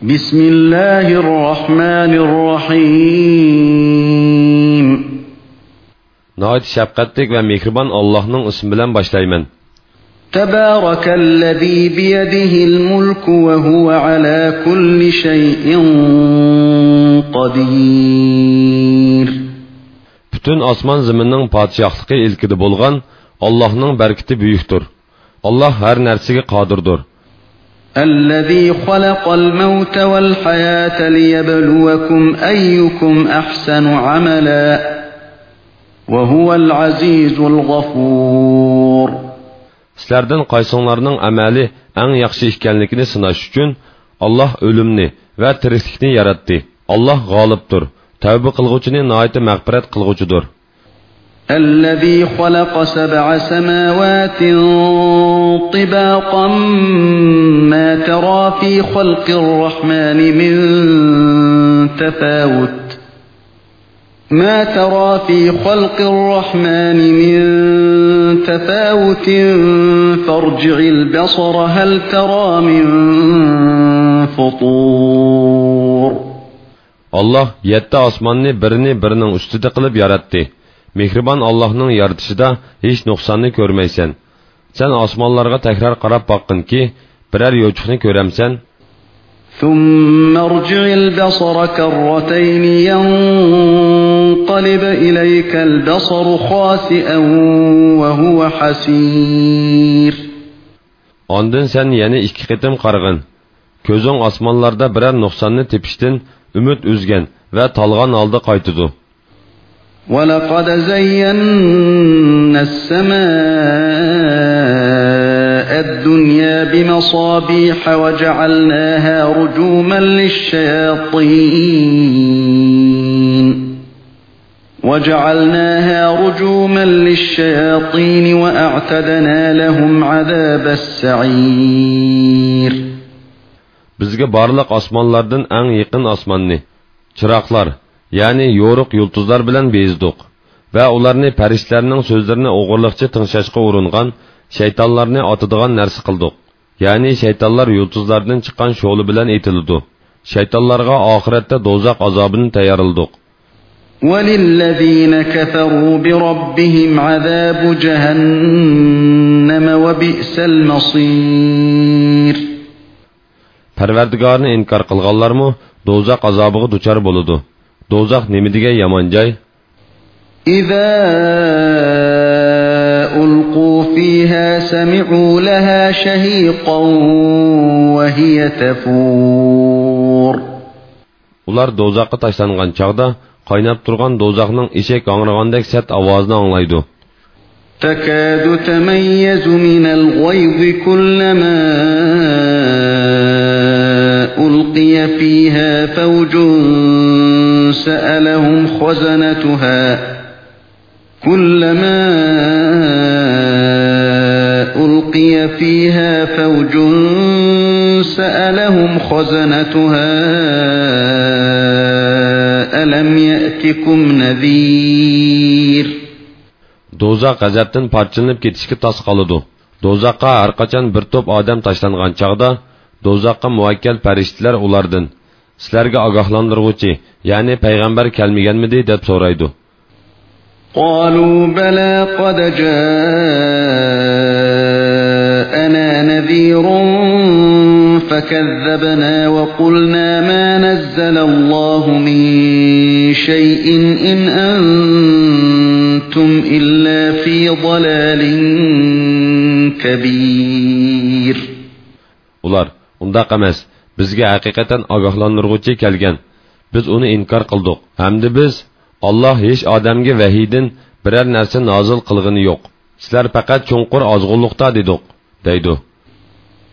بسم الله الرحمن الرحيم Nəhayət şəfqətlik və mehriban Allah'ın ismi bilan başlayman. تبارك الذي بيده الملك وهو على كل شيء قدير Bütün osmon zaminning podshohligi ilkida bo'lgan Allohning barkati buyukdir. Alloh har narsaga qodirdir. الذي خلق الموت والحياة ليبلوكم أيكم أحسن عملا وهو العزيز الغفور Sizlardan qaysonlarning amali eng yaxshi ekanligini sinash uchun Alloh o'limni va tiriklikni yaratdi. Alloh g'olibdir. Tavba qilguvchini nihoyat mag'firat qilguvchidir. الذي خلق سبع سماوات طباقا ما ترى في خلق الرحمن من تفاوت. ما ترى في خلق الرحمن من تفاوت. فارجع البصر هل ترى من فطور؟ Alloh 7 osmonni birini birining ustida qilib. Mehribon Allohning yaratishida hech nuqsonni ko'rmaysan. Sen osmonlarga takror qarab boqqinki, biror yo'chuqni ko'ramsan. ثم ارجع البصر كرتين ينقلب إليك البصر خاسئا وهو حسير Ondan sen yana ikki qitim qarag'in. Ko'zing osmonlarda biror nuqsonni tepishdan umid uzgan va talg'an holda qaytidi. ولقد زينا السماء الدنيا بمصابيح وجعلناها رجوما للشياطين وجعلناها رجوما للشياطين وأعتدنا لهم عذاب السعير Bizga barliq osmonlardan eng yaqin osmonni, chiroqlar, ya'ni yo'riq yulduzlar bilan bezdik va ularni farishtalarning so'zlarini o'g'irliqcha tingshashga uringan shaytonlarni otadigan narsa qildik. Ya'ni shaytonlar yulduzlardan chiqqan sho'li bilan etildi. Shaytonlarga oxiratda do'zax azobini tayyorladik. وللذين كفروا بربهم عذاب جهنم وبئس المصير Parvardigorni inkor qilganlarmi do'zax azobiga duchor bo'ladi. دوزاق نمیدیگه یمان جای. إذا ألقوا فيها سمعوا لها شهيقا وهي تفور. اولار دوزاقی تاشتنگان چاگدا قایناب ترگان دوزاقنان ایشک آنرگاندک ست آوازنا آنلایدو تكاد تميز من الغيظ كلما ألقي فيها فوج سألهم خزنتها كلما ألقي فيها فوج سألهم خزنتها ألم يأتكم نذير Do'zax g'azabdan parchalanib ketishga tos qoladi. Do'zaxqa har qachon bir to'p odam tashlangan chaqda do'zaxqa muvakkal farishtalar ulardan sizlarga ogohlantiruvchi, ya'ni payg'ambar kelmaganmidi deb so'raydi. قالوا بلى قد جاءنا نذير فكذبنا وقلنا ما نزل الله من شيء إن أنتم إلا في ضلال كبير Ular undaq emas. Bizga haqiqatan ogohlantiruvchi kelgan. Biz uni inkor qildik. Hamda biz Alloh hech odamga vahiydan biror narsa nozil qilgani yo'q. Sizlar faqat cho'nqur ozg'unliqda dedik, deydi.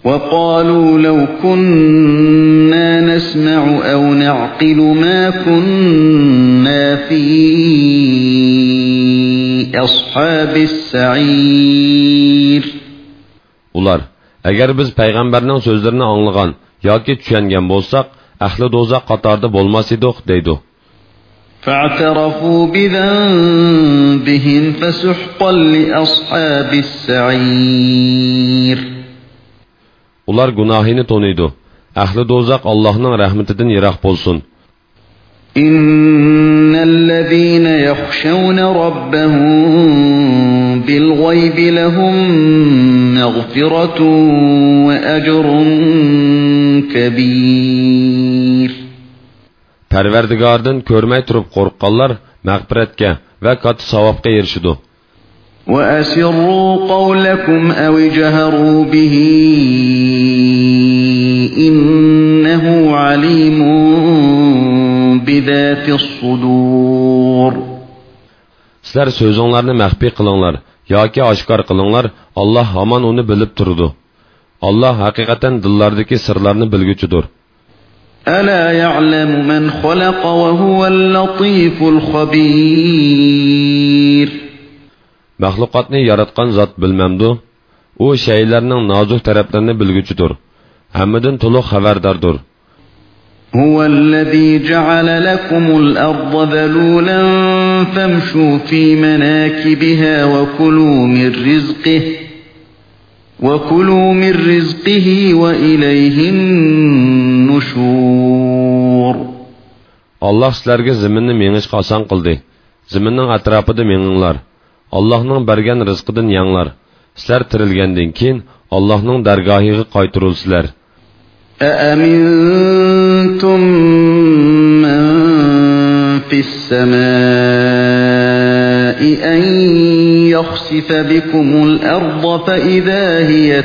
وقالوا لو كنا نسمع أو نعقل ما كنا في أصحاب السعير Ular, agar biz payg'ambarning so'zlarini anglagan yoki tushungan bo'lsak, ahli do'zax qatorida bo'lmas edik, deydi. فاعترفوا بذنبهم فسحقا لأصحاب السعير Ular gunohini to'niydi. ahli do'zax allohning rahmatidan yiroq bo'lsin إن الذين يخشون ربهم بالغيب لهم مغفرة وأجر كبير parvardigordan ko'rmay turib qo'rqqanlar mag'firatga va katta savobga erishidi وأسروا قولكم أو اجهروا به إنه عليم بذات الصدور sizlar so'zinglarni maxfiy qilinglar yoki oshkor qilinglar alloh hamon uni bilib turdi alloh haqiqatan dillardagi sirlarni bilguchidir ألا يعلم من خلق وهو اللطيف الخبير maxluqotni yaratgan zot bilmamdu u shaylarning nozuk taraflarini bilguchidir hammadan to'liq xabardordir هو الذي جعل لكم الأرض ذلولا فامشوا في مناكبها وكلوا من رزقه وكلوا من رزقه وإليه النشور alloh sizlarga ziminni mengishga oson qildi ziminning atrofida menginglar allohning bergan rizqidan yanglar sizlar tirilgandan keyin allohning dargohiga qaytirilsizlar أأمنتم من في السماء أن يخسف بكم الأرض فإذا هي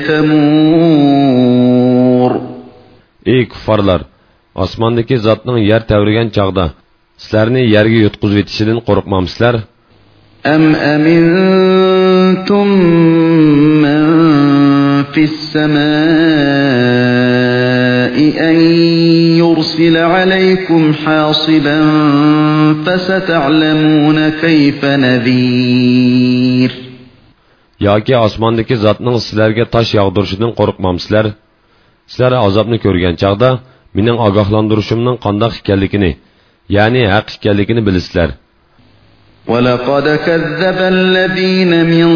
تمور ey kuffarlar osmondagi zotning yer tavrigan chog'da sizlarni yerga yutqizib etishidan qo'rqmamsizlar أم أمنتم من في السماء أن يرسل عليكم حاصبا فستعلمون كيف نذير yoki osmondagi zotning sizlarga tosh yog'dirishidan qo'rqmamsizlar sizlar azobni ko'rgan chog'da mening ogohlantirishimning qandoq ekanligini ya'ni haq ekanligini bilasizlar ولقد كذب الذين من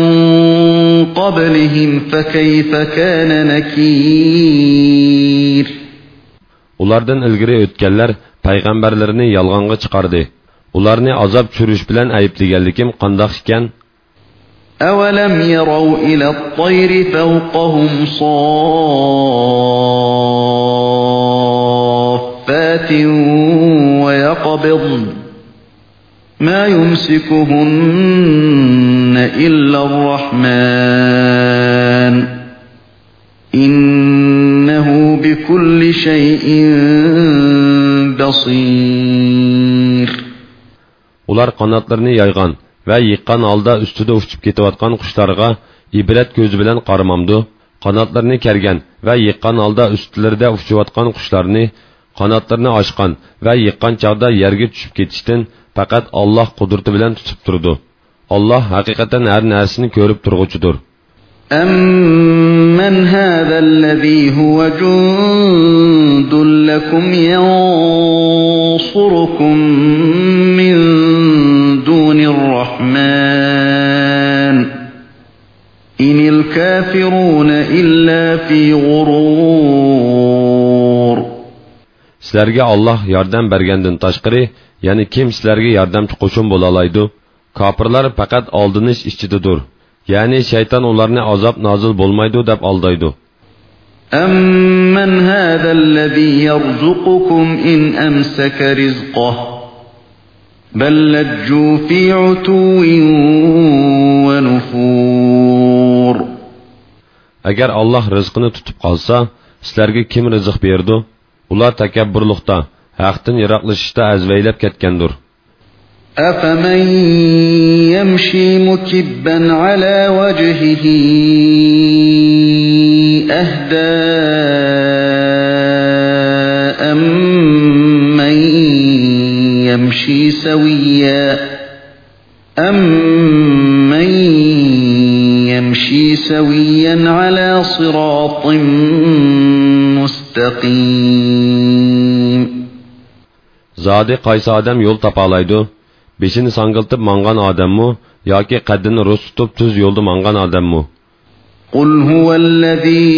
قبلهم فكيف كان نكير ulardan ilgari o'tganlar payg'ambarlarini yolg'onga chiqardi ularni azob tushirish bilan ayblaganligim qandoq ekan? أولم يروا إلى الطير فوقهم صافات ويقبضن ما يمسكهن إلا الرحمن إنه بكل شيء بصير ular qanotlarini yaygan va yiqqan holda ustida uchib ketayotgan qushlarga ibrat ko'zi bilan qaramamdu qanotlarini kergan va yiqqan holda ustlarida uchayotgan qushlarni qanotlarini ochgan va yiqqan chog'da yerga tushib ketishdan faqat olloh qudrati bilan tutib turdi olloh haqiqatan har narsani ko'rib turg'uchidir أمن هذا الذي هو جند لكم ينصركم من الرحمن إن الكافرون إلا في غرور sizlarga olloh yordam bergandan tashqari ya'ni kim sizlarga yordamchi qo'shin bo'la oladi kofirlar faqat oldinish ichidadir ya'ni shayton ularni azob nozil bo'lmaydi deb aldaydi أمن هذا الذي يرزقكم إن أمسك رزقه بل لجوا في عتو ونفور. اگر الله رزقنی tutup قالسا سلرگی کم رزق بیردو؟ اولار تکبرلوختا حقتن یراقلشتا از ویلب کتکندور. افمن يمشي مكبا على وجهه اهدا يمشي سويا أمن يمشي سويا على صراط مستقيم zodi qaysi odam yo'l topolaydi beshini sangiltib mangan odammi yoki qaddini rus tutib tuz yo'lda mangan odammi قل هو الذي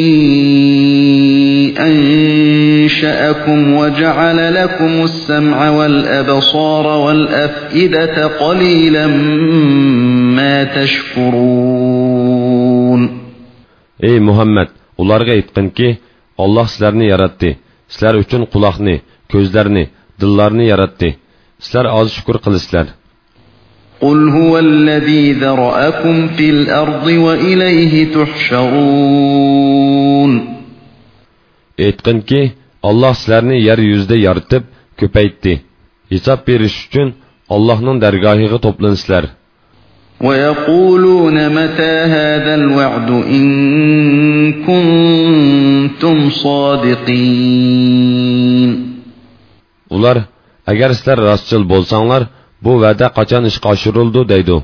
أنشأكم وجعل لكم السمع والأبصار والأفئدة قليلا ما تشكرون ey muhammad ularga aytqinki olloh sizlarni yaratdi sizlar uchun quloqni ko'zlarni dillarni yaratdi sizlar oz shukur qilasizlar قل هو الذي ذرأكم في الأرض وإليه تحشرون aytqinki olloh sizlarni yer yuzida yoritib ko'paytdi hisob berish uchun ollohning dargohiga to'plansizlar ويقولون متى هذا الوعد إن كنتم صادقين ular agar sizlar rostchil bo'lsanglar bu va'da qachon ishga oshirildi deydi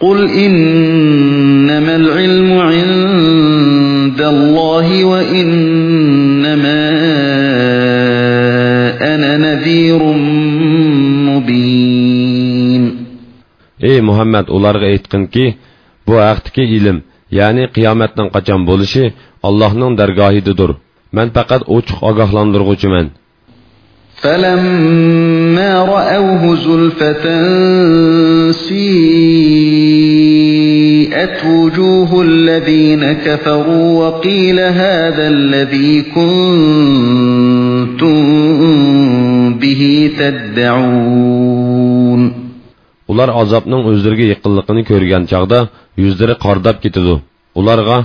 قل إنما العلم عند الله وإنما أنا نذير مبين ey muhammad ularga aytqinki bu haqdagi ilm ya'ni qiyomatning qachon bo'lishi allohning dargohidadir man faqat ochiq ogohlantirg'uchiman فلما رأوه زلفة سيئت وجوه الذين كفروا وقيل هذا الذي كنتم به تدعون ular azobning o'zlariga yaqinligini ko'rgan chog'da yuzlari qordab ketadi ularga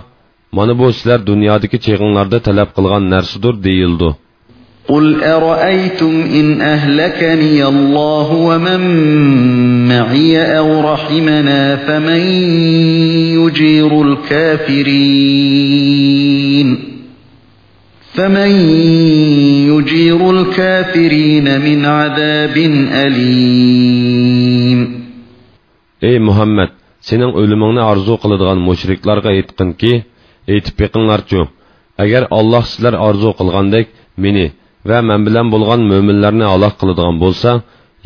mana bu sizlar dunyodagi cheg'inglarda talab qilgan narsadir deyildi قل أرأيتم إن أهلكني الله ومن معي أو رحمنا فمن يجير الكافرين فمن يجير الكافرين من عذاب أليم ey muhammad sening o'limingni orzu qiladigan mushriklarga aytqinki aytib beqinglarchu agar olloh sizlar orzu qilgandek meni va men bilan bo'lgan mo'minlarni halok qiladigan bo'lsa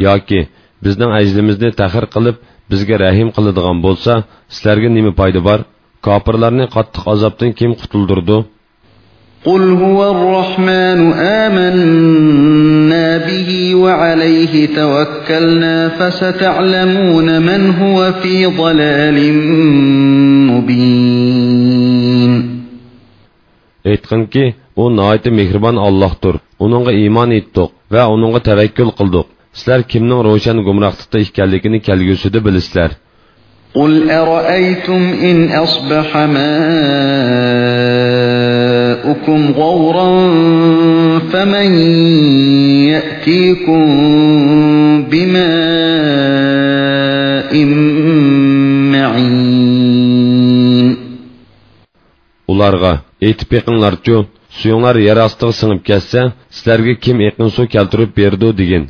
yoki bizning ajlimizni tahir qilib bizga rahim qiladigan bo'lsa sizlarga nima foyda bor kofirlarni qattiq azobdan kim qutuldirdi قل هو الرحمن آمنا به وعليه توكلنا فستعلمون من هو في ضلال مبين aytqinki u noiti mehribon ollohdir uningga iymon etdik va uningga tavakkul qildik sizlar kimning ro'shan gumrohlikda ekanligini kelgusida bilasizlar قل أرأيتم إن أصبح ماؤكم غورا فمن يأتيكم بماء معين ularga aytib beqinglarchu suyunglar yer ostiga singib ketsa sizlarga kim eqin suv keltirib berdi degin